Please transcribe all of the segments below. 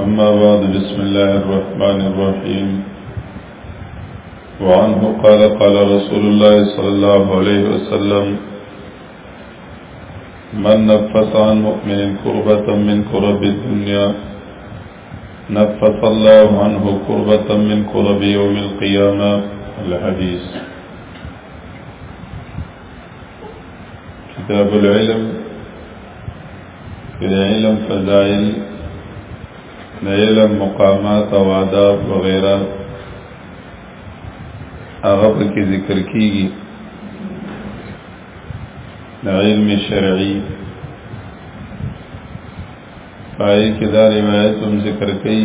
أما بعد بسم الله الرحمن الرحيم وعنه قال قال رسول الله صلى الله عليه وسلم من نفس عن مؤمن كربة من كرب الدنيا نفس الله عنه كربة من كرب يوم القيامة الحديث كتاب العلم د علم فضائل د علم مقامات او آداب وغیرہ هغه په کې ذکر کیږي د علم شرعي پای کې دا روایت هم ذکر کړي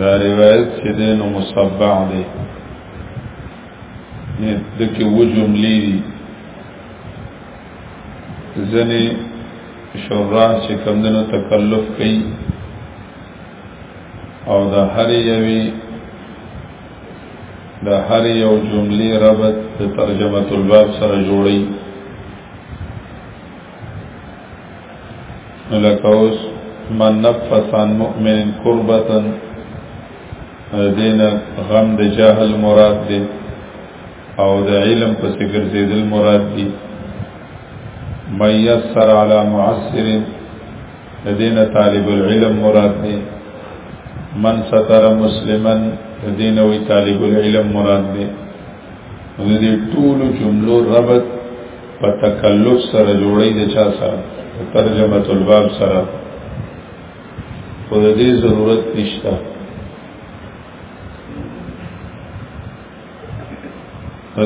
دا روایت چې د نو مصبع دی نه د کې و جملې دي ځنې شوراه چې کمدنو تکلف کوي او د هر یوې د هر یو جملې ربط د ترجمه الباب سره جوړي لکه اوس من نفس عن مؤمن قربتا دین غم د جاهل مراد دی او د علم په سګر زیدل مراد دي ميسر على معسر لدين طالب العلم مراد دي من ستر مسلما لدين وي طالب العلم مراد دي د دې ټول جملو ربط په تکلف سره جوړې د چا سره ترجمه الباب سره خو د دې ضرورت نشته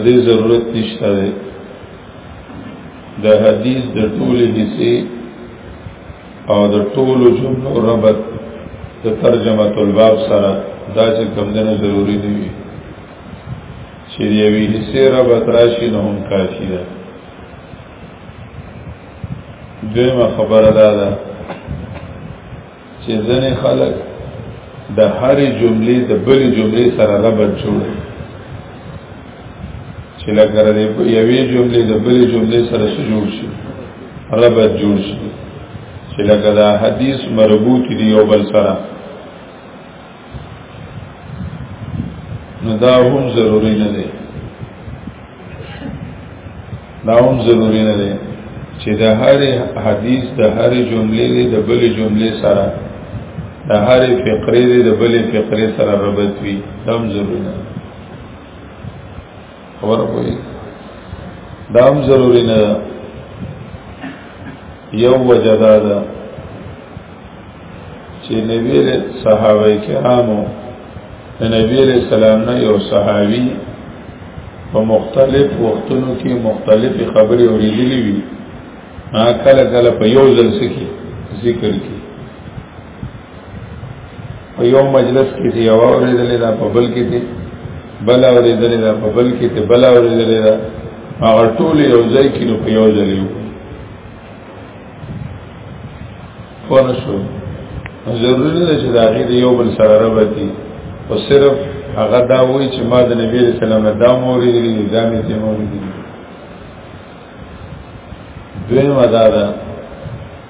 دې ضرورت نشته ده د حدیث د ټولې حصے او د ټولو جملو ربط د ترجمه الباب سره دا چې کم دنه ضروری نه وي چې یوې حصے ربط راشي نو هم کافي ده دویمه خبره دا ده چې ځنې خلک د هرې جملې د بلې جملې سره ربط جوړي چې لکه د یوې جملې د بلې جملې سره څه جوړ شي ربط جوړ شي چې لکه دا حدیث مربوط دی یو بل سره نو دا هم ضروری نه دی دا هم ضروری نه دی چې د هر حدیث د هر جملې دی د بل جملې سره د هر فقرې دی د بل فقرې سره ربط وي دا هم ضروری نه دی خبر کوي دا هم ضروری نه ده یو وجه دا ده چې نبی له صحابه کرامو نبی له سلام نه یو صحابي په مختلف وختونو کې مختلف خبرې اورېدلې وي ما کله کله په یو ځل سکی ذکر کې په یو مجلس کې دی او اورېدلې دا په بل کې دی بل اورېدلې دا په بل کې دی بل اورېدلې دا هغه ټول یو ځای کې نو په یو ځای یو فونه شو ضروري ده چې دا غي دی یو بل سره ربطي او صرف هغه دا وایي چې ما د نبی رسول الله نه دا موري دي دا مې ته موري دي دوی مدار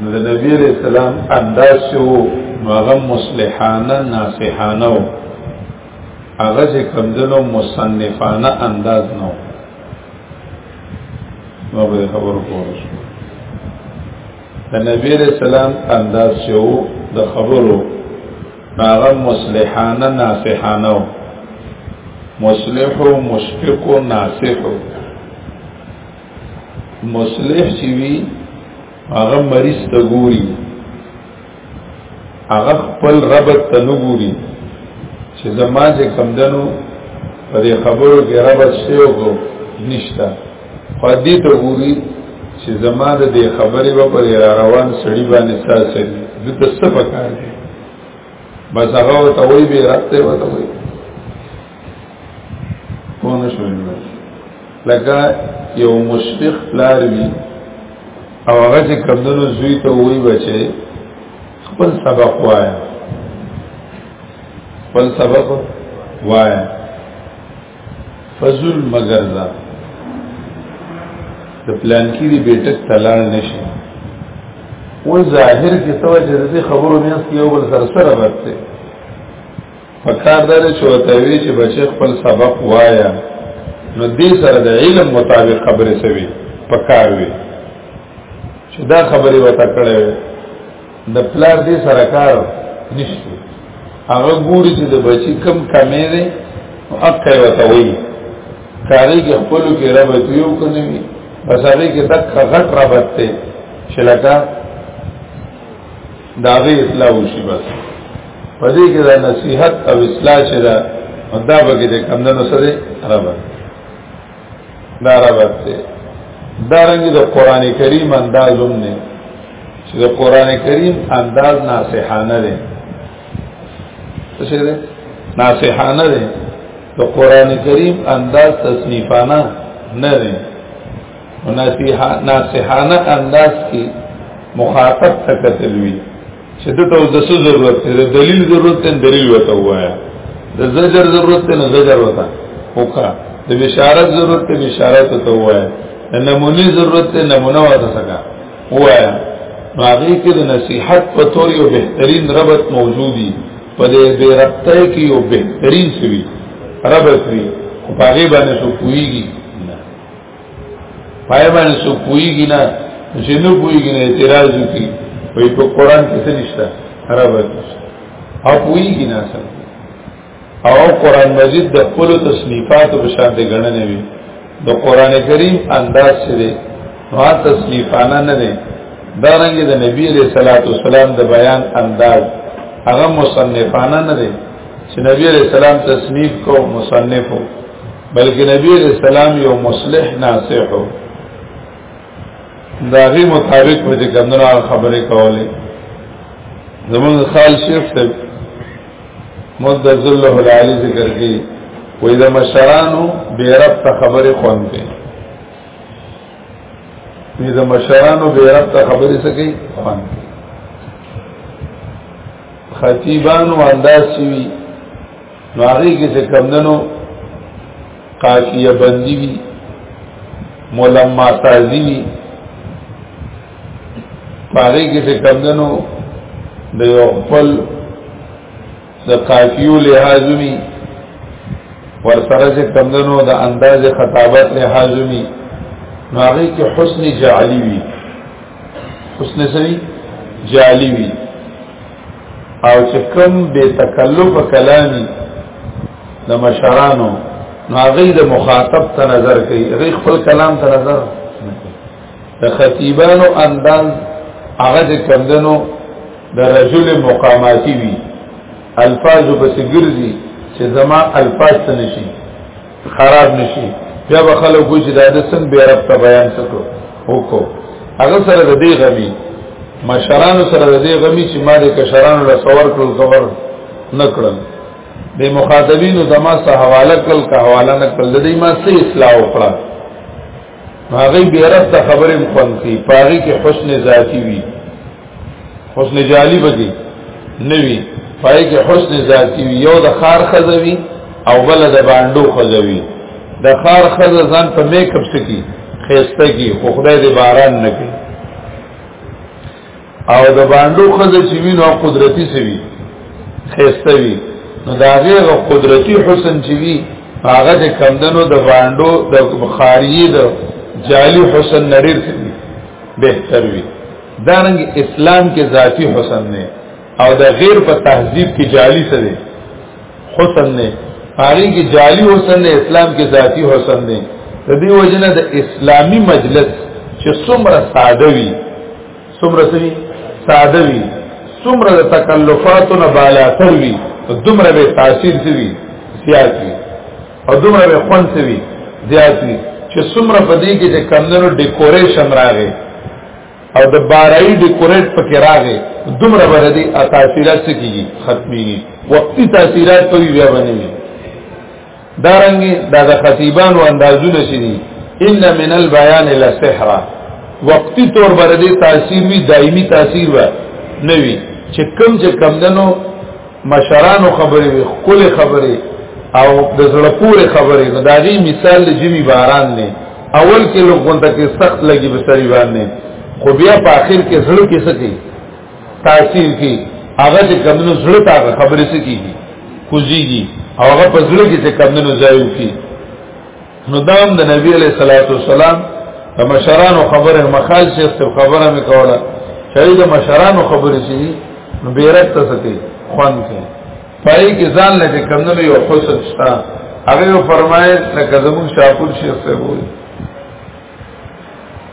نو د نبی علیہ السلام انداز چې وو نو هغه مصلحانه ناصحانه وو هغه چې کمدنو مصنفانه انداز نو ما به خبر کوو د نبی علیہ السلام انداز چې وو د خبرو هغه مصلحانه ناصحانه وو مصلح مشفق ناصح مصلح چې وی هغه مریض ته ګوري هغه خپل رب ته نه ګوري چې زما چې کمدنو په دې خبرو کې رب شته او کو نشتا خو دې ته ګوري چې زما د دې خبرې و په روان سړي باندې تاسو دې ته څه پکار دي بس هغه ته وایي به راته وته وایي کونه شوی لکه یو مشفق پلار وی او هغه چې کمدنو زوی ته وی بچي خپل سبق وایا خپل سبق وایا فضل مگر دا د پلان کې دی بیٹک تلان نشي و ظاهر کې توجه دې خبرو میاس کې یو بل سره سره ورته پکار دا چې وته وی چې بچي خپل سبق وایا نو دې سره د علم مطابق خبرې سوي پکار وی چې دا خبرې وته کړې د پلار دې سره کار نشته هغه ګوري چې د بچي کم کمې ده او اکه وته وی کاری کې خپل کې ربط یو کنه وی بس هغه کې تک غټ ربط ته چې لکه دا غي اصلاح وشي بس پدې کې دا نصيحت او اصلاح چې دا مدا به دې کمندونو سره رابط دا رابط دی دا رنګ د قران کریم انداز هم نه چې د قران کریم انداز ناصحانه دی څه دی ناصحانه دی د قران کریم انداز تصنیفانه نه دی ناسحانه انداز کې مخاطب ته کتل وی چې د تو د څه ضرورت دی د دلیل ضرورت دی دلیل وته وایا د زجر ضرورت دی نه زجر وته وکا د بشارت ضرورت دی بشارت ته وایا د نمونی ضرورت دی نمونه وته سکا وایا نو هغه کې د نصيحت په تور یو بهترین ربط موجودی په دې بے ربطه کې یو بهترین سوي ربط وی په هغه باندې سو کویږي پای باندې سو کویږي نه چې نه کویږي نه اعتراض کوي وای په قران کې څه نشته خراب او کویږي نه سره او قران مجید د خپل تصنیفات په شان دي غننه وي د قران کریم انداز سره نو تصنیفانه نه نه دا رنګ د نبی علیہ الصلوۃ والسلام د بیان انداز هغه مصنفانه نه دي چې نبی علیہ السلام تصنیف کو مصنفو بلکې نبی علیہ السلام یو مصلح ناصح و دا غي مطابق په دې کندنه خبرې کولې زمون خال شیخ ته مد ذله العالی ذکر کی وې د مشرانو به رب ته خبرې خوان کې دې د مشرانو به رب ته خبرې سکی خوان کې خطیبانو انداز شي نو هغه کې څه کم دنو قافیه بندي وي ملما سازي وي هغه کې څه کم دنو د یو خپل د قافیو لحاظ وي ورسره څه کم دنو د انداز خطابت لحاظ وي نو هغه کې حسن جعلی وي حسن سری جعلی وي او چې کوم به تکلف کلامي د مشرانو نو هغه د مخاطب ته نظر کوي هغه خپل کلام ته نظر د خطیبانو انداز هغه د کمدنو د رجل مقاماتی وی الفاظ په سګرځي چې زما الفاظ څه نشي خراب نشي بیا به خلک وایي چې دا د څنګه بیا رب ته بیان سکو وکړو هغه سره د دې غمی مشرانو سره د دې غمی چې ما د کشرانو له څور کړو خبر نکړل د مخاطبینو زما سره حواله کړل که حواله نکړل د دې ما سه اصلاح وکړه هغه بیرت د خبرې مخونتي پاغي کې حسن ذاتی وي حسن جالی بږي نوي پای کې حسن ذاتی وي یو د خار خزوي او بل د باندو خزوي د خار خزه ځان په میک اپ سکی خيسته کی خو خدای دې باران نه کوي او د باندو خزه چې وینو قدرتی سوي خسته وي نو دا غیر قدرتی حسن چې وي هغه د کمدنو د باندو د بخاری د جعلی حسن نړیر سوي بهتر وي دا رنګ اسلام کې ذاتی حسن نه او د غیر په تهذیب کې جعلی څه دی حسن نه هغه کې جعلی حسن نه اسلام کې ذاتی حسن نه د دې وجنه د اسلامی مجلس چې څومره ساده وي څومره سوي ساده وي څومره د تکلفاتو نه بالا تر وي دومره به تاثیر سوي زیات وي او دومره به خوان سوي زیات وي چې څومره په دې کې چې کمندونو ډیکوریشن راغی او د بارای ډیکوریټ پکې راغی دومره به دې تاثیرات سکیږي ختمي وقتی تاثیرات کوي بیا باندې دارنګي دا د خطیبانو اندازونه شي دي ان من البيان لسحر وقتی طور باندې دې تاثیر وی دایمي تاثیر و نه وی چې کم چې کم دنو مشرانو خبرې وی خپل خبرې او د زړه پورې خبرې نو دا غي مثال د جمی باران نه اول کې لوګون ته کې سخت لګي بسری باندې خو بیا په اخر کې زړه کې سکی تاثیر کی هغه چې کمنو زړه ته خبرې سکیږي کوزيږي او هغه په زړه کې چې کمنو ځای وکي نو دام د نبی علیہ الصلوۃ والسلام د مشرانو خبره مخال شیخ ته خبره مې کوله چې د مشرانو خبرې شي نو بیرت ته سکی خوان کې پای کې ځان لته کمنو یو حسن شته هغه فرمایي لکه زمون شاپور شیخ ته وایي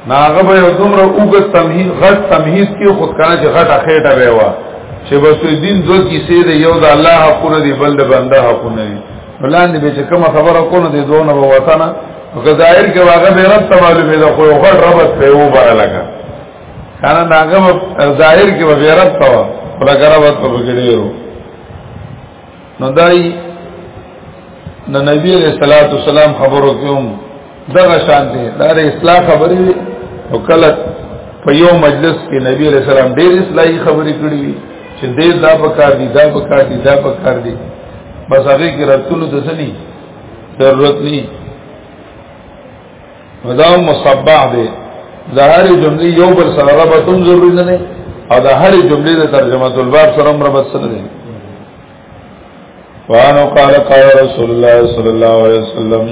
ناغه به یو دومره اوګه تمهید غټ تمهید کې خود کنه چې غټه خېټه به وا چې بس دین دوه کیسې دی یو د الله حقونه دی بل د بنده حقونه دی بلاندې به چې کوم خبره کو نه دی دوه نه وطنه که ظاهر کې واغه به رب معلومه ده خو غټ ربط په و بار لگا کنه ناغه ظاهر کې به رب تا ولګره وته بګړیو نو دای د نبی علیہ الصلوۃ والسلام خبرو کوم دغه شان دي دا د اصلاح خبرې او کله په یو مجلس کې نبی علیہ السلام ډېر اصلاحي خبرې کړې وي چې دې دا پکار دي دا پکار دي دا پکار دي بس هغه کې راتلو د سني ضرورت نه ودا مصبع دي ظاهر جملې یو بل سره ربطون ضروري نه او د هر جملې د ترجمه الباب سره ربط سره دي وانو قال قال رسول الله صلی الله علیه وسلم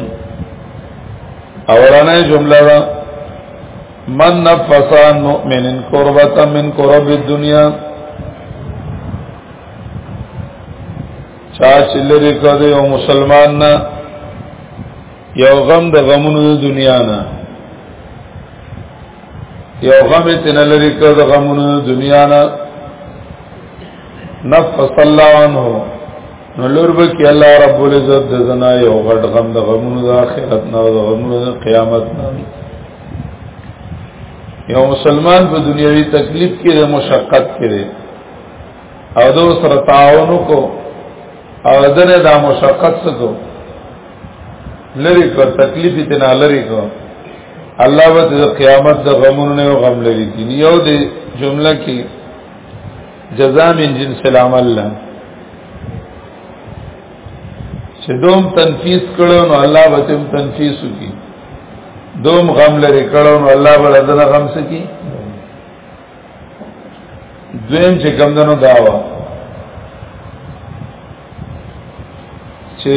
اولانه جمله دا من نفسان مؤمن قربتا من قرب الدنيا چا چې لري کړي او مسلمان نه یو غم د غمونو د دنیا نه یو غم تن لری کړ د غمونو دنیا نه نفس الله عنه نو لور به کې الله رب العزت د زنا یو غټ غم د غمونو د آخرت نه د غمونو د قیامت نه یو مسلمان په دنیوي تکلیف کې د مشقت کړي او دو سره تعاون کو او دنه دا مشقت سکو لری کو تکلیف تینا لری کو الله به د قیامت د غمونو نه غم لري کی یو د جمله کې جزاء من جنس العمل لا چې دوم تنفیس کړو نو الله به تم تنفیس کی دوم غم لري کړو نو الله به دغه غم سکی دویم چې کم دنو داوا چې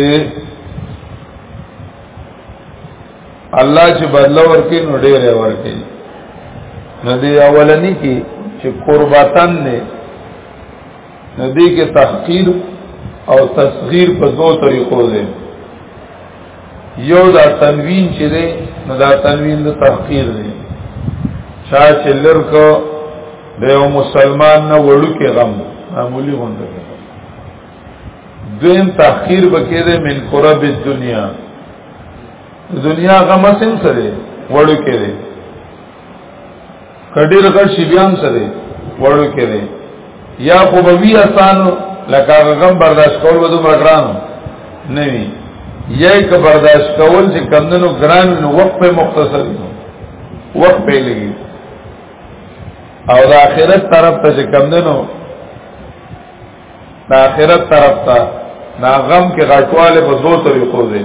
الله چې بدل ورکې نو ډېر ورکې نو دی اولنی کې چې قربتن نه نو دی کې تحقیر او تصغیر په دوه طریقو دی یو دا تنوین چې دی نو دا تنوین د تحقیر دی چا چې لرکو د یو مسلمان نه وړو کې غم معمولی غونډه دویم تحقیر بکې ده من قرب الدنیا دنیا غم سم سره وړو کې دي کډیر غړ شي بیا هم سره وړو کې دي یا خو به وی آسان لکه غم برداشت کول به دومره ګران نه وي یې که برداشت کول چې کمندونو ګران نو وخت په مختصر نو وخت په لګي او د آخرت طرف ته چې کمندونو د آخرت طرف ته دا غم کې غټواله په دوه طریقو دی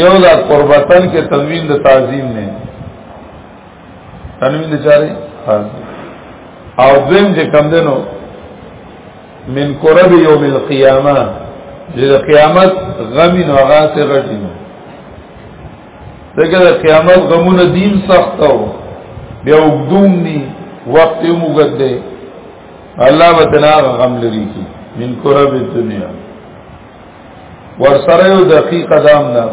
یو دا قربتن کې تنوین د تعظیم نه تنوین د چاره او دویم چې کم دنو من قرب یوم القیامه چې د قیامت غم نو هغه سره غټي دغه د قیامت غمونه دین سخت او بیا وګدوم ني وخت یې موږ ده الله وتنا غم لري کی من کرب دنیا ور سره یو دقیق قدم ده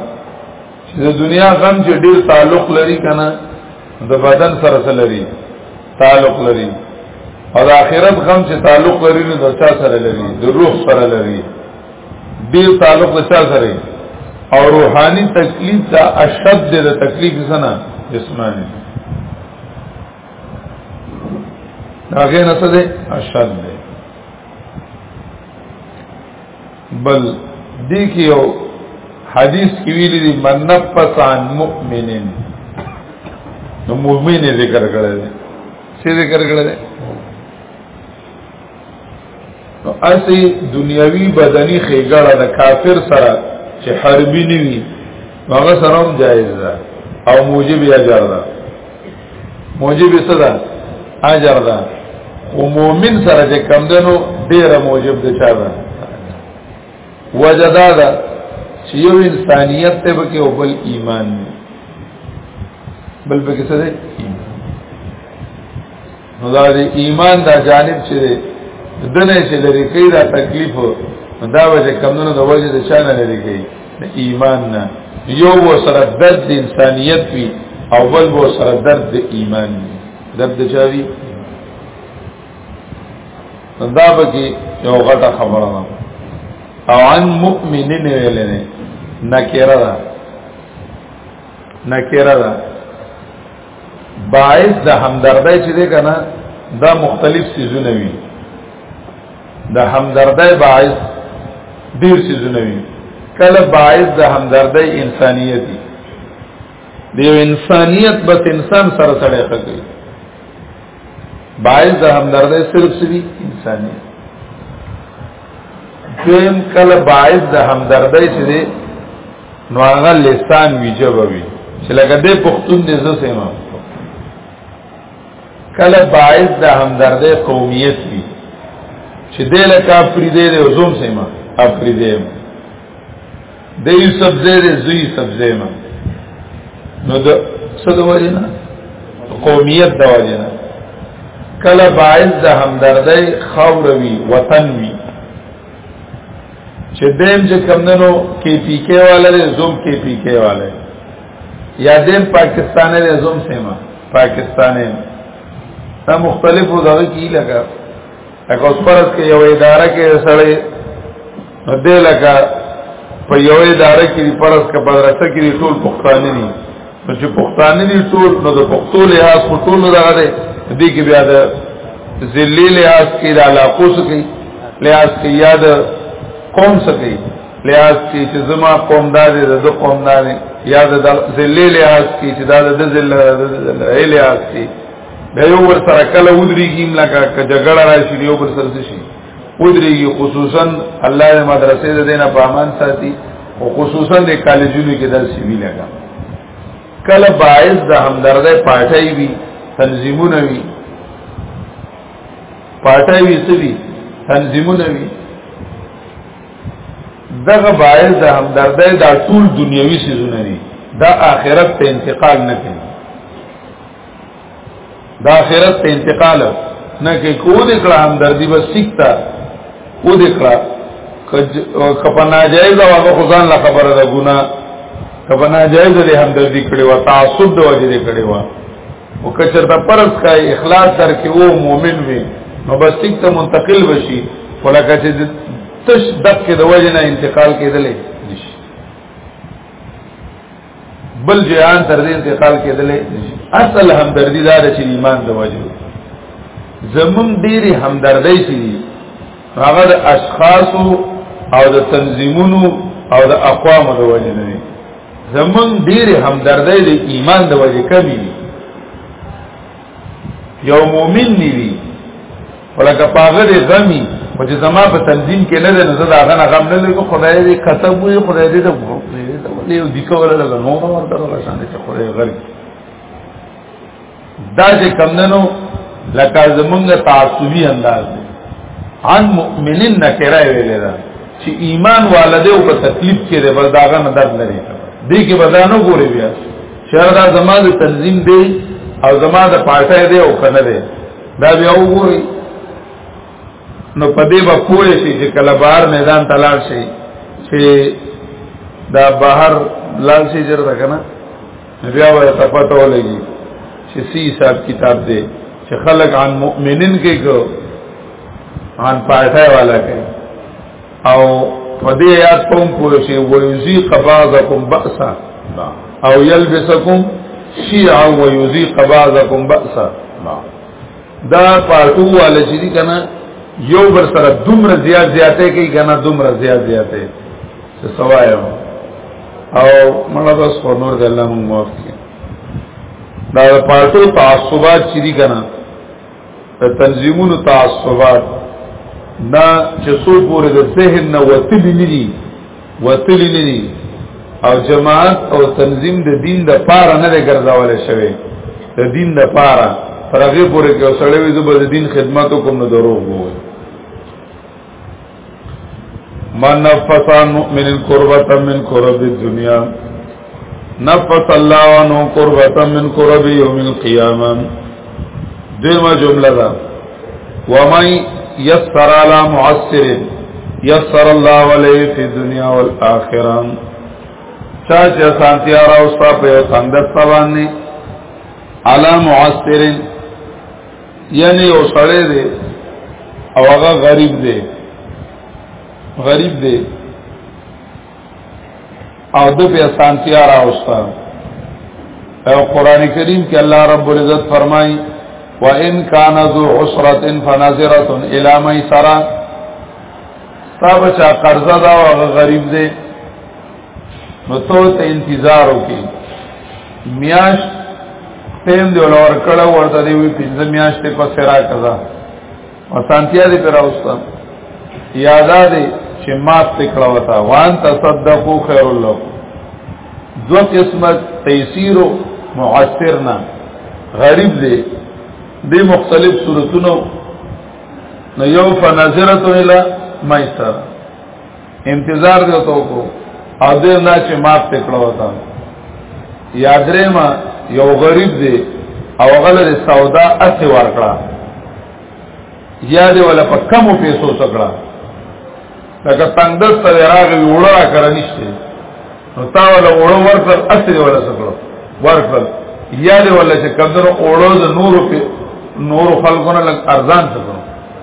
چې د دنیا غم چې ډیر تعلق لري کنه د بدن سره سره لري تعلق لري او د آخرت غم چې تعلق لري نو د چا سره لري د روح سره لري ډیر تعلق د چا سره او روحاني تکلیف دا اشد د تکلیف سره جسمانی هغه نه څه دی اشد دی بل دې کې یو حدیث کې ویلي دي من نفس عن مؤمنن نو مؤمن ذکر کړی دی څه ذکر کړی دی نو اسی دنیوي بدني خېګړه د کافر سره چې حربي نیوي هغه سره هم جایز ده او موجب یې اجر ده موجب څه ده اجر ده او مؤمن سره چې کم دنو ډیره موجب ده چا ده وجدا ده چې یو انسانیت ته به کې او بل ایمان دی بل به کې څه دی نو دا دی ایمان دا جانب چې دنه چې لري کوي دا تکلیف دا وجه کمونه د وجه د شان لري کوي ایمان نه یو و سره درد انسانیت وی او بل و سره درد ایمان وی درد چاوی دا بکی یو غټه خبره ده او عن مؤمنین ویل نه نکره ده نکره ده باعث د همدردی چې ده کنه دا مختلف سيزونه وي د همدردۍ باعث ډیر سيزونه وي کله باعث د همدردۍ انسانيت دي د یو انسانيت بس انسان سره سره کوي باعث د همدردۍ صرف سوي انسانيت دیم کله باعث د همدردۍ چې دی نو هغه لسان ویجبوي چې لکه د پښتون دې زسه ما کله باعث د همدردې قومیت وي چې دې له کافری دې له زوم سیمه افری دې دې یوسف دې دې زوی سبزې ما نو د څه د وجه نه قومیت د وجه نه کله باعث د همدردې خوروي وطن وي چې دیم چې کمندنو کې پی کې والے زوم کې پی کې والے یا دیم پاکستان له زوم سیمه پاکستاني دا مختلفو دغه کی لګا اګه اوس پرس کې یو اداره کې سړی دې لګا په یو اداره کې پرس کې مدرسه کې ټول پښتانه دي نو چې پښتانه دي ټول نو د پښتو لحاظ په ټول دغه دي دې کې بیا د ذلی لحاظ کې د علاقو سکی لحاظ کې یاد قوم سکی لحاظ کی چې زما قوم دا دی د قوم نه دی یا د ذلې لحاظ کی چې دا د ذلې د ذلې لحاظ کی به یو ور سره کله ودریږي لکه که جګړه راشي یو پر سر شي ودریږي خصوصا الله د مدرسې د دینه په امان ساتي او خصوصا د کالجونو کې درس وی لګا کله باعث د همدردۍ پاټای وی تنظیمونه وی پاټای وی سوي تنظیمونه وی دغه باعث د همدردۍ دا ټول دنیوي سيزونه دي دا آخرت ته انتقال نه کوي دا آخرت ته انتقال نه کوي کو دې کړه همدردي بس سکتا کو دې کړه کپا ناجایز او هغه خدان لا خبره ده ګنا کپا ناجایز دې همدردي کړي و تعصب د وجې دې کړي و او کچر د پرس کا اخلاص در کې وو مؤمن وي نو بس ټیک ته منتقل بشي ولکه چې تش دک کې د وجه نه انتقال کېدلې نشي بل جهان تر دې انتقال کېدلې نشي اصل همدردی دار چې ایمان د وجه زمون ډېری همدردی چې هغه د اشخاصو او د تنظیمونو او د اقوامو د وجه نه زمون ډیر همدردی د ایمان د وجه کمی وی یو مومن نیوی ولکه پاغه دی غمی او چې زما په تنظیم کې نه ده نو زه دا غنه غم نه لګو خدای دې کتب وي خدای دې ته ولې دې کوله لګو نو ورته راځم چې خدای غرق دا چې کمندنو لکه زمونږ تعصبي انداز دی ان مؤمنین نکره ویل دا چې ایمان والده او په تکلیف کې دی بل داغه نه درد لري دې کې بدانو ګوري بیا شهر دا زما د تنظیم دی او زما د پارټه دی او کنه دی دا بیا وګوري نو په دې به پوه شي چې کله بهر میدان تلار شي چې دا بهر لال شي جره کنه بیا به ته پته ولګي چې سی حساب کتاب دی چې خلق عن مؤمنین کې کو عن پارټای والا کې او په دې آیات کوم پوه شي ويذيق بعضکم بأسا او يلبسکم شيعا ويذيق بعضکم بأسا دا پارټو والا چې دي کنه یو بر سره دومره زیات زیاتې کوي کنه دومره زیات زیاتې څه سوایا او مړه بس په نور د الله موږ معاف کړي دا پارټو تعصبات چې دي کنه د تنظیمونو تعصبات دا چې څو پورې د ذهن نه وتلی نه دي وتلی نه دي او جماعت او تنظیم د دین د پاره نه ګرځاول شوی د دین د پاره ترغه پورې کې سړی وي د دین خدماتو کوم نه دروغ وو من نفس عن مؤمن قربة من قرب الدنيا نفس الله عنه قربة من قرب يوم القيامة دیمه جمله ده ومن يسر على معسر يسر الله عليه في الدنيا والآخرة چا چې سانتیا راوستا په یو څنګه ثواني علا معسر یعنی یو سړی دی او هغه غریب دی غریب دی او د په اسانتیا راوستا او قران کریم کې الله رب العزت فرمایي وان کان ذو عسره فنظره الى ميسره صاحب چا قرضه دا او غریب دی نو تو ته انتظار وکي میاش تیم دی ولور کړه ورته دی وی پنځه میاش ته پس را کزا وسانتیا دی پر اوستا یادا دی چې مات تکړه وتا وان تصدقو خیر الله دو قسمت تیسیر و معصرنا غریب دی دی مختلف صورتونو نو یو فنظرتو الى مایسر انتظار دی تو کو او دې نه چې ماف تکړه وتا یادرې ما یو غریب دی او غلر سودا اسی ورکړه یا دې ولا په کم پیسو سکړه لکه تندس ته راغی وړه را کړ نشته نو تا ولا وړه ورکړ اسی ولا سکړه ورکړ یا دې ولا چې کمنو وړه د نور په نور خلقونه لګ ارزان سکړه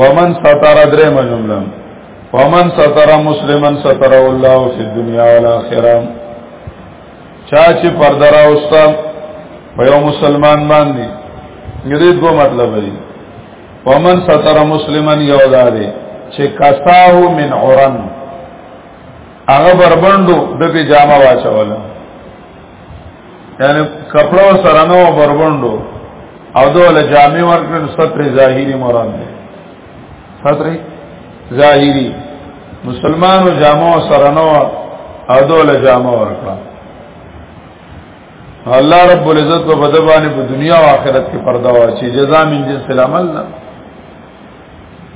ومن ستر درې مجمله ومن ستر مسلمن ستر الله فی الدنیا والآخرة چا چې پرده راوستا په یو مسلمان باندې دې دوه مطلب دی ومن ستر مسلمن یو داري چې کساو من عرن هغه بربندو د پی جامه واچوله یعنی کپڑا سره نو بربندو او دوله جامع ورکړن ستر ظاهری مراد ده ستر ظاهری مسلمانو جامع سره نو او دوله جامع ورکړه الله رب العزت په بدبانې په دنیا او آخرت کې پردا واچي جزاء من جنس العمل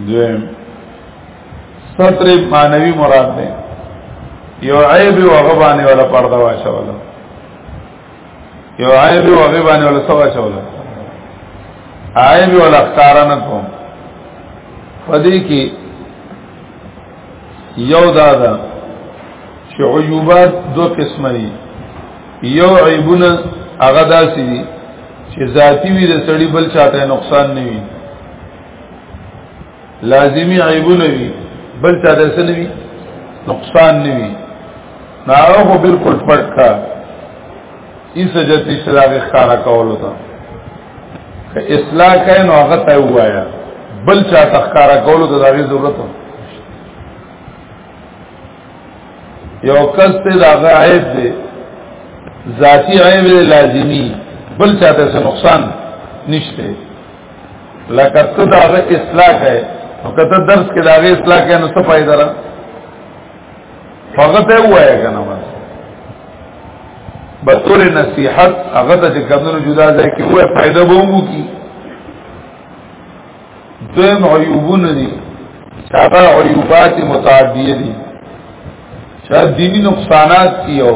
دویم ستر مانوي مراد ده یو عیب او غبانه ولا پرده واچول یو عیب او غبانه ولا سوا چول عیب ولا اختارنه کوم پدې کې یو دادا چې عیوبات دو قسم دي یو عیبونه هغه داسې دي چې ذاتی وي د سړي بل چاته نقصان نه وي لازمی عیبونه وي بل چا د سنوي نقصان نه وي نا هو بالکل پټ کا ایسه جت اصلاح ښکارا کولو ته که اصلاح کین نو هغه ته وایا بل چا تخکارا کولو ته دغه ضرورت یو کس ته دغه عیب دی ذاتی عیب لازمی بل چا ته نقصان نشته لکه ته دا غي اصلاح کړي او کته درس کې دا غي اصلاح کړي نو څه فائدہ را فقط وایا کنه بس بطور نصیحت هغه ته کمنو جدا ځای کې وای فائدہ به وو کی دویم عیوبونه دي هغه عیوبات متعدیه دي چې دینی نقصانات کیو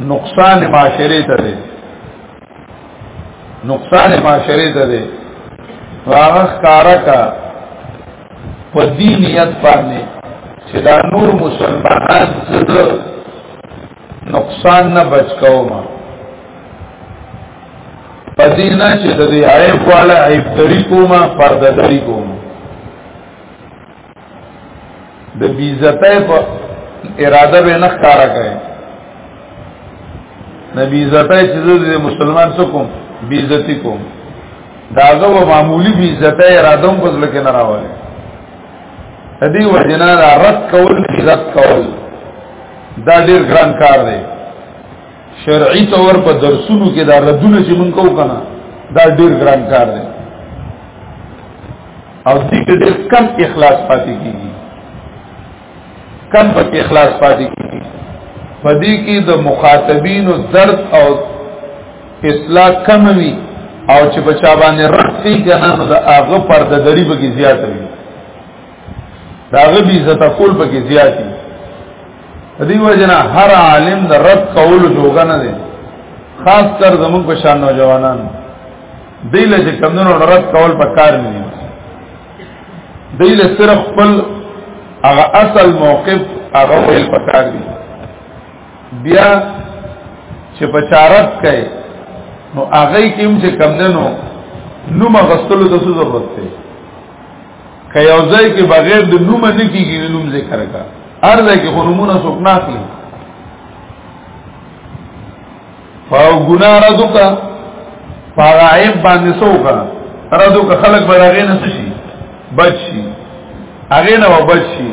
نقصان معاشره ته دي نقصان معاشره ته دی هغه ښکارا کا په دې نیت باندې چې دا نور مسلمانان زړه نقصان نه بچ کوم په دې نه چې د دې عیب والا عیب طریقو ما پرده طریقو ما د بیزته په اراده به نه ښکارا کوي نبی عزتای چې د مسلمان څخه کوم بی عزتی کوم داغه و معمولی بی عزتای اراده هم پزله کې نه راوړي هدي وجنا را رد کول عزت کول دا ډیر ګران کار دی شرعي تور په درسونو کې دا ردونه چې مونږ کو کنه دا ډیر ګران کار دی او دې کې ډېر کم اخلاص پاتې کیږي کم په اخلاص پاتې کیږي په دې کې د مخاطبینو درد او اصلاح کم وي او چې بچا باندې رخصي کنه نو د هغه پر د غریب کې زیات وي دا هغه بي عزت کول په کې زیات دي دې وجنه هر عالم د رد کول جوګه نه دي خاص کر زمون په شان نوجوانانو دی له چې کمونو رد کول په کار نه دي دی له صرف خپل هغه اصل موقف هغه ویل په کار دي بیا چې بچارت کوي نو هغه کوم چې کمندنو نو مغستلو د ضرورت دی که یو ځای کې بغیر د نوم نه کیږي نوم ذکر کا هر ځای کې خو نمونه څوک نه اخلي او ګنا ردو کا پاغا عیب باندې سو کا ردو کا خلق براغې نه شي بچ شي هغه نه وبچ شي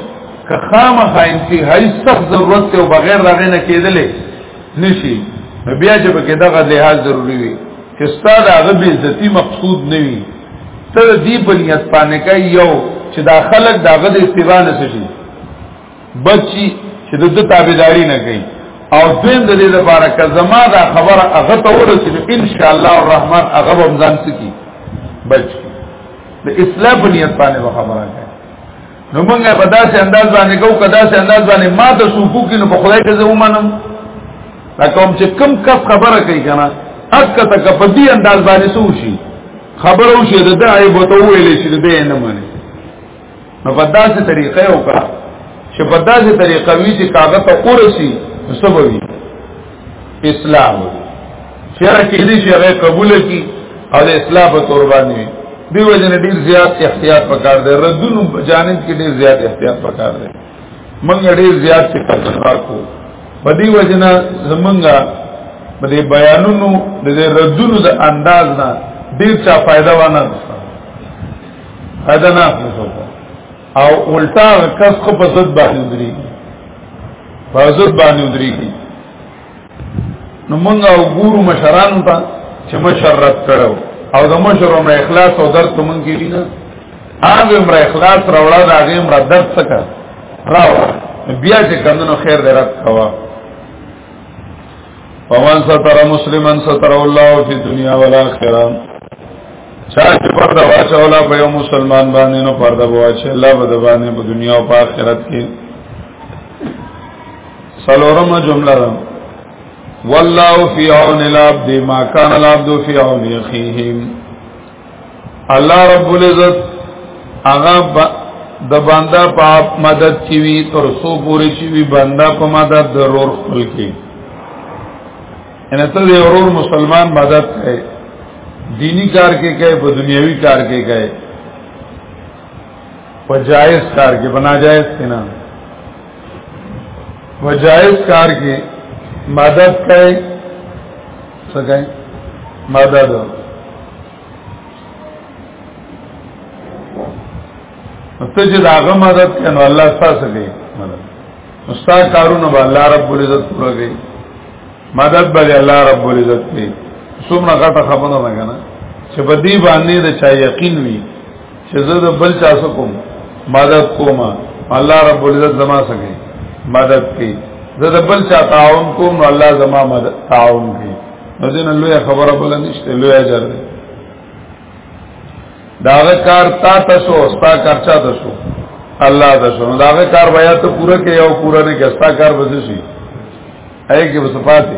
که خامخا انتهایی سخت ضرورت ته بغیر دغه نه کېدلې نشي بیا چې پکې دغه لحاظ ضروری وي چې ستاسو هغه به عزتي مقصود نه وي تر دې په نیت باندې کوي یو چې دا خلک دغه د استبانه شي بچي چې د تابعداري نه کوي او دویم د دې لپاره که زما دا خبره هغه ته ورسېږي ان شاء الله الرحمن هغه هم ځان سکی بچ د اسلام په نیت باندې خبره کوي نو موږ په داسې انداز باندې کوو که داسې انداز باندې ما ته سوکو کې نو په خدای ته زه ومنم دا کوم چې کم کس خبره کوي کنه اکه تک په دې انداز باندې سوشي خبره وشي د دې عیب ته ویلې شي د دې نه مني نو په داسې طریقې وکړه چې په داسې طریقه وی چې کاغه ته ورسی سبوي اسلام چیرې کې دې چې هغه قبول کی او د اسلام په تور باندې وي دی وجه نه ډیر زیات احتیاط پکار دی ردونو جانب کې ډیر زیات احتیاط پکار دی موږ ډیر زیات څه کار کو په دی وجه نه زمونږه په دې بیانونو د ردونو د انداز نه ډیر څه فائدہ ونه فائدہ نه اخلي سو او الټا کس خو په ضد باندې دري په ضد باندې دري نو موږ او ګورو مشران ته چې مشرت کړو او د مشر عمر اخلاص او درد ته مونږ کېږي نه هغه عمر اخلاص راوړا دا هغه عمر درد څخه راو بیا چې کمنو خیر دې رات کوا فمن ستر مسلما ستر الله فی الدنيا والآخرة چا چې پرده واچولا په یو مسلمان باندې نو پرده واچي الله به د باندې په دنیا او په آخرت کې سلورم جمله ده والله فی عون العبد ما کان العبد فی عون اخیه الله رب العزت هغه د بندا په مدد کی وی تر سو پوری چی وی بندا په مدد ضرور خپل کی ان ته دی ورور مسلمان مدد کړي دینی کار کې کړي په دنیوي کار کې کړي په جائز کار کې بنا جائز کې نه په جائز کار کې مدد کړي څه کوي ماده ده ته چې دا غو مدد کنو الله تاسو کوي مدد مستا کارونه به الله رب العزت پوره کوي مدد به الله رب العزت کوي څومره غټه خبره ده کنه چې بدی باندې د چا یقین وي چې زه د بل چا سره کوم مدد کوم الله رب العزت زما سره مدد کوي زه د بل چا تعاون کوم نو الله زما مدد تعاون کوي نو دین لوی خبره بل نشته لوی اجر دی داغه کار تا تاسو استا کار چا تاسو الله تاسو نو داغه کار بیا ته پوره کې او پوره نه کې استا کار بس شي اې کې بس پاتې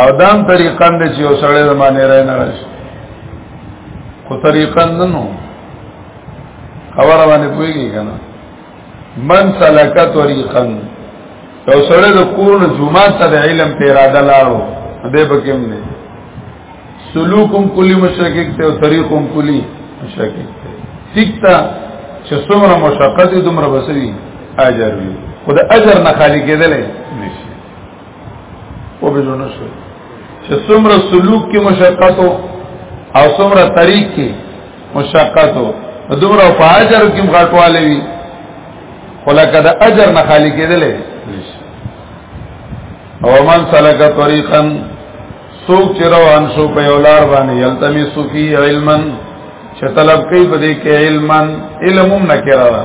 او دام طریقا د چې یو سړی زمانه راي نه راشي خو طریقا نه نو خبره باندې پويږي کنه من سلک طریقا یو سړی د کور جمعه ته د علم په اراده لاړو دې بکم نه سلوکم کلی مشرکک ته او طریقم کلی مشرکک ته ٹھیک تا چې څومره مشقت دي دومره بسوي اجر وي خو د اجر نه خالی کېدل نشي او به نه شو چې څومره سلوک کې مشقت او څومره طریق کې مشقت او دومره په اجر کې غټواله وي ولکه د اجر نه خالی کېدل او من سلک طریقا سوق چې روان شو په یو لار باندې یلتمی صوفی علمن چې طلب کوي په دې کې علمن علم هم نه کړه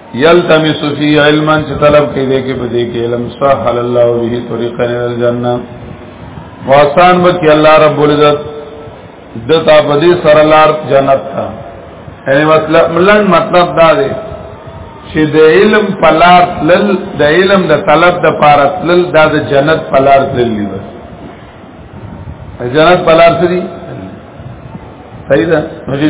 یلتمس فی علما چې طلب کې دې کې بده کې علم سهل الله به طریقا الجنه واسان وکي الله رب العزت دتا په دې سره لار جنت ته یعنی مطلب ملنګ مطلب دا دی چې د علم پلار تل د علم د طلب د پاره تل دا د جنت پلار تل دی بس جنت پلار سری صحیح ده نو چې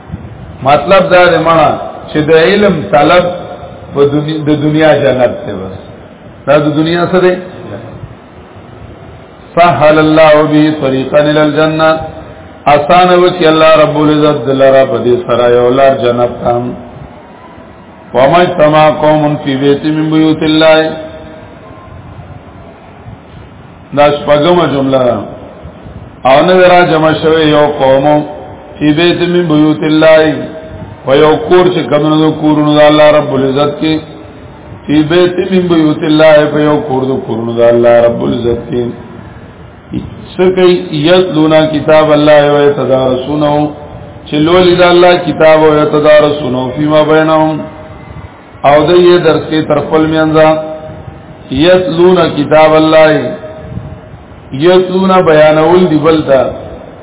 مطلب دا دی مړه چې د علم طلب په د دنیا جنت ته بس دا د دنیا څه دی سهل الله به طريقا الى الجنه آسان و چې الله رب العزت دلرا په دې سره یو لار جنت تام ومجتمع قوم فی بیت من بیوت الله دا شپږمه جمله ده او نه را جمع شوی یو قوم فی بیت من بیوت الله و یو کور چې کمنو دو کورونو د الله رب العزت کې فی بیت من بیوت الله په یو کور دو کورونو د الله رب العزت کې سکی یتلونا کتاب الله و یتدارسونه چې لولې د الله کتاب او یتدارسونه فيما بینهم او د یې درس کې تر خپل مینځه یتلون کتاب الله یتلون بیانول دی بلتا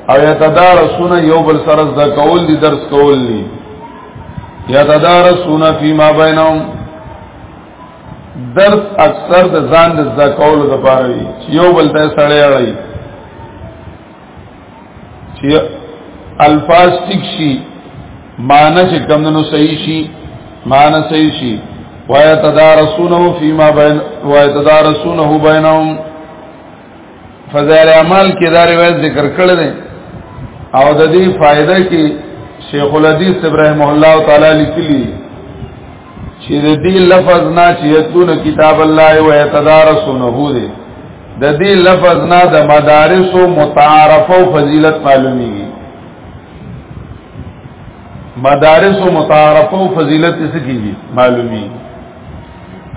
او یتدارسون یو بل سره د کول دی درس کول دی یتدارسون فيما بینهم درس اکثر د ځان د ذکول د پاره یو بل ته سړی اړي چې الفاظ تک شي معنی چې کمندونو صحیح شي معنی صحیح شي ويتدارسونه فيما بين ويتدارسونه بينهم فضائل اعمال کې دا روایت ذکر کړل دي او د دې فائدہ کې شیخ الحدیث ابراهیم الله تعالی لیکلی چې د دې لفظ نه چې یتلون کتاب الله او یتدارسونه دي د دې لفظ نه د مدارس او متعارف او فضیلت معلومیږي مدارس او متعارف او فضیلت څه کیږي معلومیږي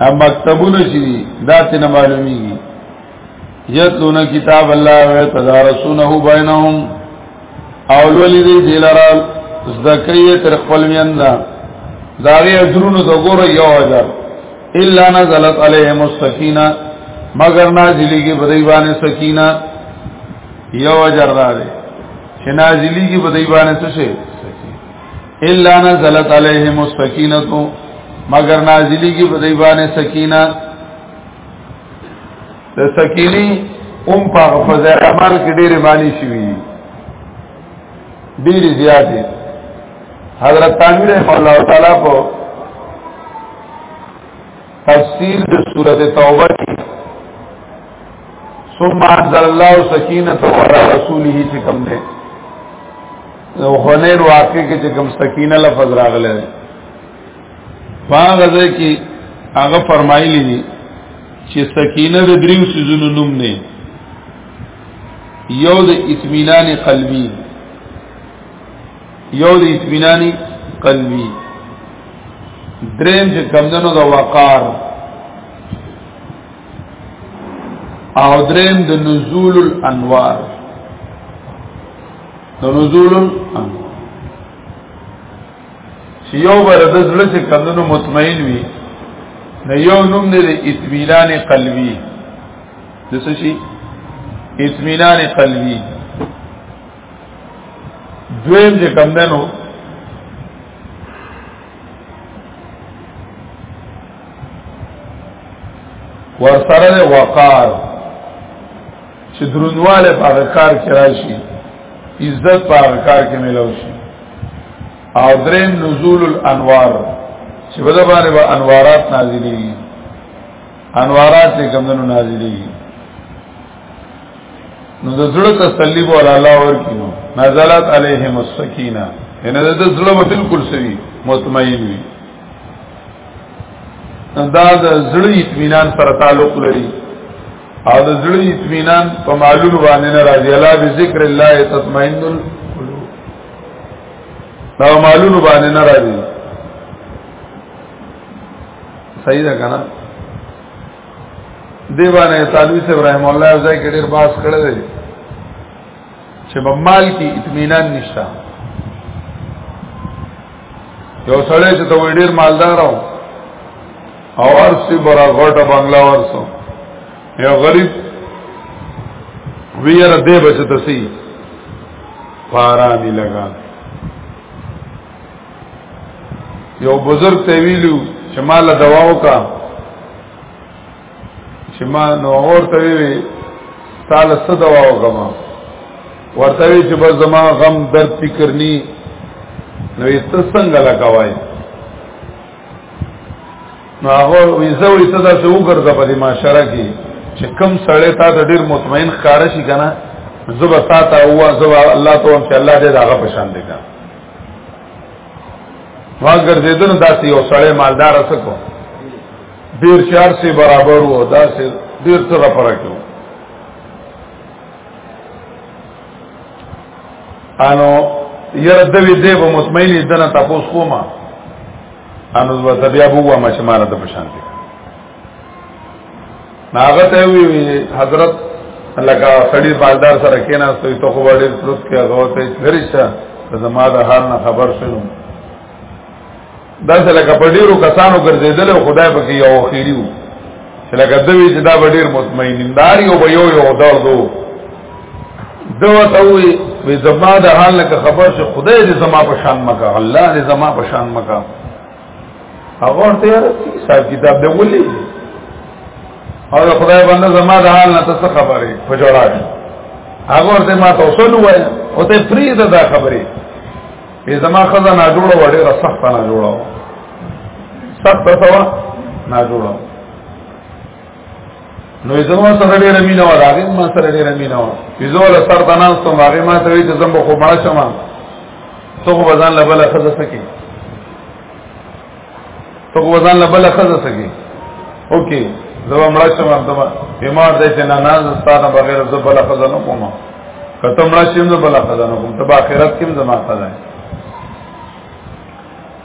ام مکتبونه چې دي دا څه نه معلومیږي یتلون کتاب الله و یتدارسونه بینهم او لولي دې دلرا زکیه تر خپل میندا داغه اجرونو د ګور یو اجر الا نزلت علیهم السکینه مگر نازلی کی بدای باندې سکینه یو اجر راځي چې نازلی کی بدای باندې څه شي الا نزلت علیهم السکینه مگر نازلی کی بدای باندې سکینه د سکینی هم په فضائل اعمال کې ډېرې معنی شوې دي ډېرې زیاتې حضرت تانوی رحمه الله تعالی په تفسیر د سورته توبه کې ثم انزل الله سکینه علی رسوله چې کوم ده نو خنیر واقع کې چې کوم سکینه لفظ راغلی باغ ځای کې هغه فرمایلی دي چې سکینه د دریو سيزونو نوم نه یو د اطمینان قلبي یو د اطمینان قلبي دریم چې کمندونو د وقار او دریم د نزول الانوار د نزول الانوار چې یو بر د زړه چې کمونو مطمئن وي نه یو نوم دی د اطمینان قلبي د څه شي اطمینان قلبي دویم چې کم دنو ورسره وقار چې درنواله په کار کې راشي عزت په کار کې ملو شي او دریم نزول الانوار چې په دبانې به انوارات نازلېږي انوارات یې کمندونو نازلېږي نو د زړه تسلی بول الله ورکینو نزلت علیهم السکینه ان د زړه بالکل سوي مطمئن وي دا د زړه اطمینان سره تعلق لري او د زړه اطمینان په معلوم باندې نه راځي الله به ذکر الله تطمئن القلوب دا معلوم باندې نه راځي صحیح ده کنه دیوانه تعالی سے ابراهيم الله ځای کې ډېر باس کړل دي چې په مال کې اطمینان نشته یو سړی چې ته ډېر مالدار او او ارسی برا غټه بنگلا ورسو یو غریب ویر دے بچ تسی پارانی لگا یو بزرگ تیویلو چې ما له دوا وکا چې ما نو اور ته وی تعالی څه دوا وکما ورته وی چې بس زما غم درد فکر ني نو یې څنګه لګاوای نو هغه ویزه وی صدا څه وګرځه په دې معاشره کې چې کم سړی تا د ډیر مطمئن ښکار شي کنه زبا تا ته هوا زبا الله ته هم چې الله دې داغه پشان دی کنه واګر دې دنه داسې یو سړی مالدار سکو ډیر چار سي برابر وو داسې ډیر څه فرق وو انو ير دوی دې په مطمئنی دنه تاسو کوما انو زه بیا بوه ما چې مال ته پشان دي ناغه ته وی حضرت لکه سړی بالدار سره کینا سوی ته خو وړي پلوس کې هغه ته لري شه زما د حال نه خبر شنو دا سره کپډیرو کسانو ګرځیدل او خدای پکې یو خیریو چې لکه دوی چې دا ډیر مطمئنین داری او یو یو دردو دو ته وي وي زما د حال لکه خبر چې خدای دې زما په شان مکا الله دې زما په شان مکا هغه ته صاحب کتاب دی ولي او خدای باندې زما د حال نه څه خبره فجوړا هغه ته ما توصل وای او ته فرید دا خبره به زما خزه نه جوړه وړي را سخت نه جوړه سخت سوا نه جوړه نو زما سره ډېر مینه و راغی ما سره ډېر مینه و یزو له سر تنان سم راغی ما ته وی چې زم خو مړ شمه ته خو ځان له بل خزه سکی ته کو ځان له بل خزه سګي اوکي زما مړ شم انتما بیمار دی چې نه ناز ستانه بغیر زه بل خزه نه کوم کته مړ شم زه بل خزه نه کوم ته باخرت کې زما خزه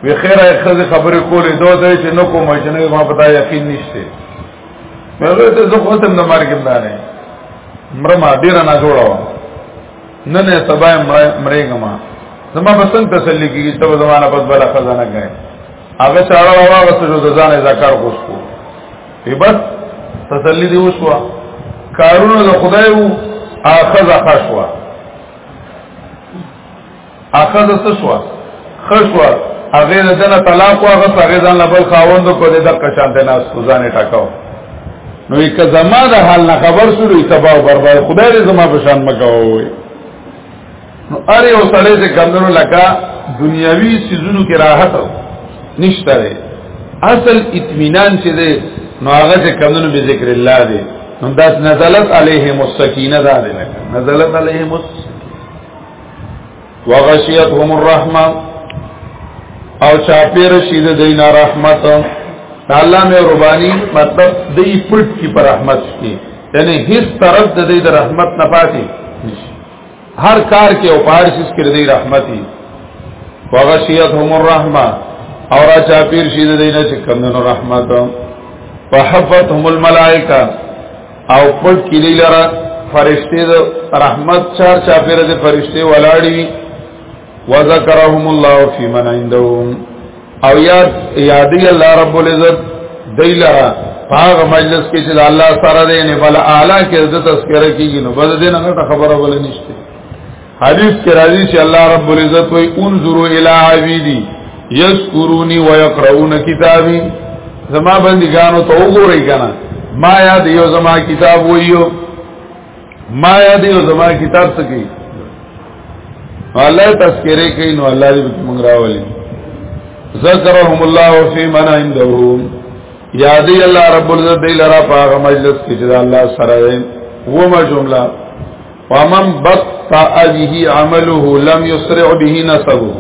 وی خیره خزه خبرې کولې دوه دی چې نو کوم چې نه ما پتا یقین نشته مې ورته زه خو ته نه مرګم نه نه مرما ډیر نه جوړاوه نه نه سبا مرېګه ما زما بسن تسلی کیږي ته زمانہ پس بل خزانه غای هغه چاړه وا وسو جو ځان ذکر کوسکو په بس تسلی دی وسو کارونه د خدای وو اخذ خشوا اخذ سسوا خشوا هغه دنه طلاق واغه هغه ځان له بل خاوند کو دې د کشان ته ناس ځانې ټاکاو نو یک زما د حال نه خبر شول ای تباہ او برباد خدای دې زما په شان مکووي نو اره او سړی دې کمنو لکا دنیوي سيزونو کې راحت نشته لري اصل اطمینان چې دې نو هغه چې کمنو به ذکر الله دې نو داس نزلت علیهم السکینه ده لکه نزلت علیهم السکینه وغشیتهم الرحمه او چاپیر شید دین رحمت الله مې ربانی مطلب دی پټ کی پر رحمت کی یعنی هیڅ طرف د دې رحمت نه پاتې هر کار کې او پارسس کې دې رحمتي وغشیتهم الرحمه او را چاپیر شید دین چې کمنو رحمت فحفتهم الملائکه او پټ کې دی لره فرشته د رحمت چار چا پیر د فرشته ولاړی وذکرهم الله فی من عندهم او یاد یادی الله رب العزت دی لره هغه مجلس کې چې الله سره دی نه بل اعلی کې د تذکرہ کیږي نو بده دې نه خبره بل نشته حدیث کې راځي چې الله رب العزت وایي انظروا الی عبیدی یذکرونی ویقرؤون کتابی زما بندګانو ته وګورئ کنه ما یاد یو زما کتاب وایو ما یاد یو زما کتاب څه کوي الله تذکرې کوي نو الله دې موږ راولي ذکرهم الله فی من عنده یادی الله رب العزت دی لرا په مجلس کې چې الله سره ومه جمله ومن بطأ به عمله لم يسرع به نسبه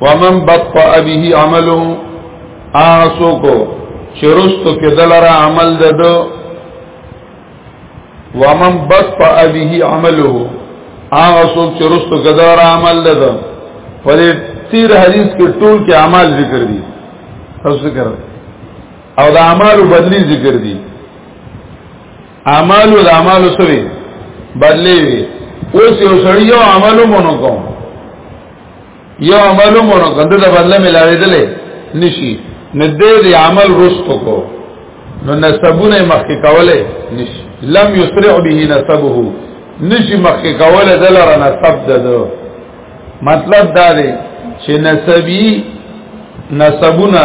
ومن بطأ به عمله آسو کو چرستو کې دلر عمل ددو ومن بطأ به عمله آسو چرستو کې دلر عمل ددو په دې تیر حدیث کې ټول کې اعمال ذکر دي تاسو ذکر او د اعمالو بدلی ذکر دي اعمال او اعمال سره بدلې وي اوس یو سړی یو عمل مونږ کوم یو عمل مونږ کوم دا بدله ملاوي دلې نشي ندې دې عمل رستو کو نو نسبونه مخکې کوله نشي لم يسرع به نسبه نشي مخکې کوله دلاره نسب ددو مطلب دا دی چې نسبی نسبونه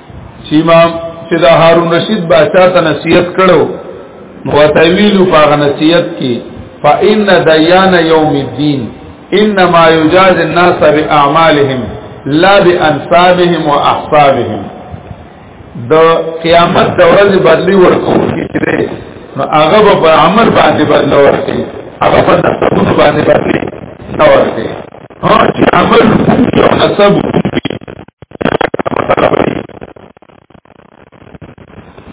چې امام چې دا هارون رشید باچا ته نصیحت کړو نو وتویل په نصیحت کې فإن ديان يوم الدين انما يجاز الناس باعمالهم لا بانسابهم واحسابهم د قیامت د ورځې بدلی ورکو کیږي نو هغه په عمل باندې بدل ورکي هغه په نسبونو باندې بدلی نه ورکي ها چې عمل یو نسب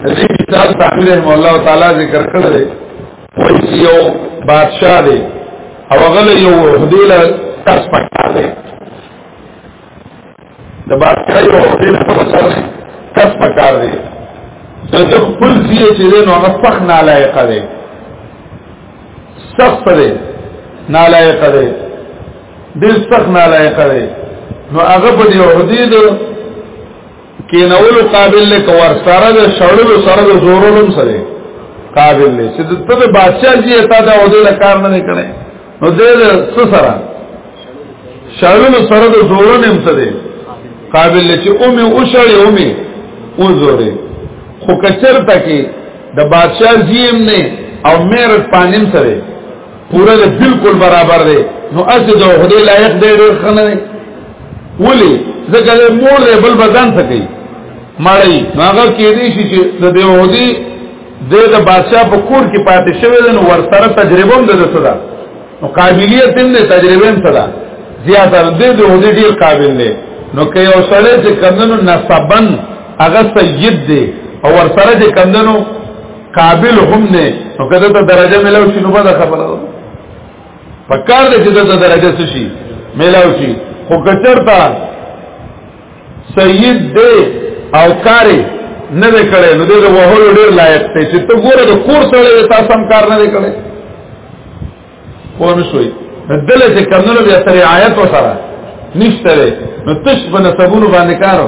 دې کتاب صاحب رحم الله تعالی ذکر کړل دی وایي یو بادشاہ دی او غل یو هدی له تاسو پکار دی د بادشاہ یو هدی له تاسو پکار دی د خپل ځای چې نو هغه فخ نه لایق دی سخت دی نالایق دی ډېر سخت نالایق دی نو هغه په دې عہدې د کینولو قابل له کور سره د شړلو سره د زورولم سره قابل دی چې ته د بادشاہ جی ته دا عہدې له کار نه کړي نو دې څه سره شړلو سره د زورولم سره قابل دی چې اومه او شړې اومه او زورې خو کچر تکي د بادشاہ جی هم نه او مېرټ پانیم سره پورا دې بالکل برابر دی نو اسې د خدای لایق دی ډېر خنه دی ولی ځکه له مور له بل بدن څخه کوي مړی هغه کې دي چې د دیوهودي د د بادشاہ په کور کې پاتې شوی دی نو ورسره تجربه هم ده صدا نو قابلیت هم ده تجربه هم صدا زیات د دیوهودي ډېر قابل دی نو کې یو سړی چې کندنو نسبن هغه سید دی او ورسره چې کندنو قابل هم نه نو کده ته درجه ملاو شي نو به خبره ده پکار دې چې ته درجه څه شي ملاو شي خو کچرتا سید دې او کاری نه وکړي نو دې وهلو ډیر لایق دی چې ته ګوره د کور سره تاسو هم کار نه وکړي پوه شوي دله چې کمنو بیا سره آیت وسره نشته نو تش بنسبونو باندې کارو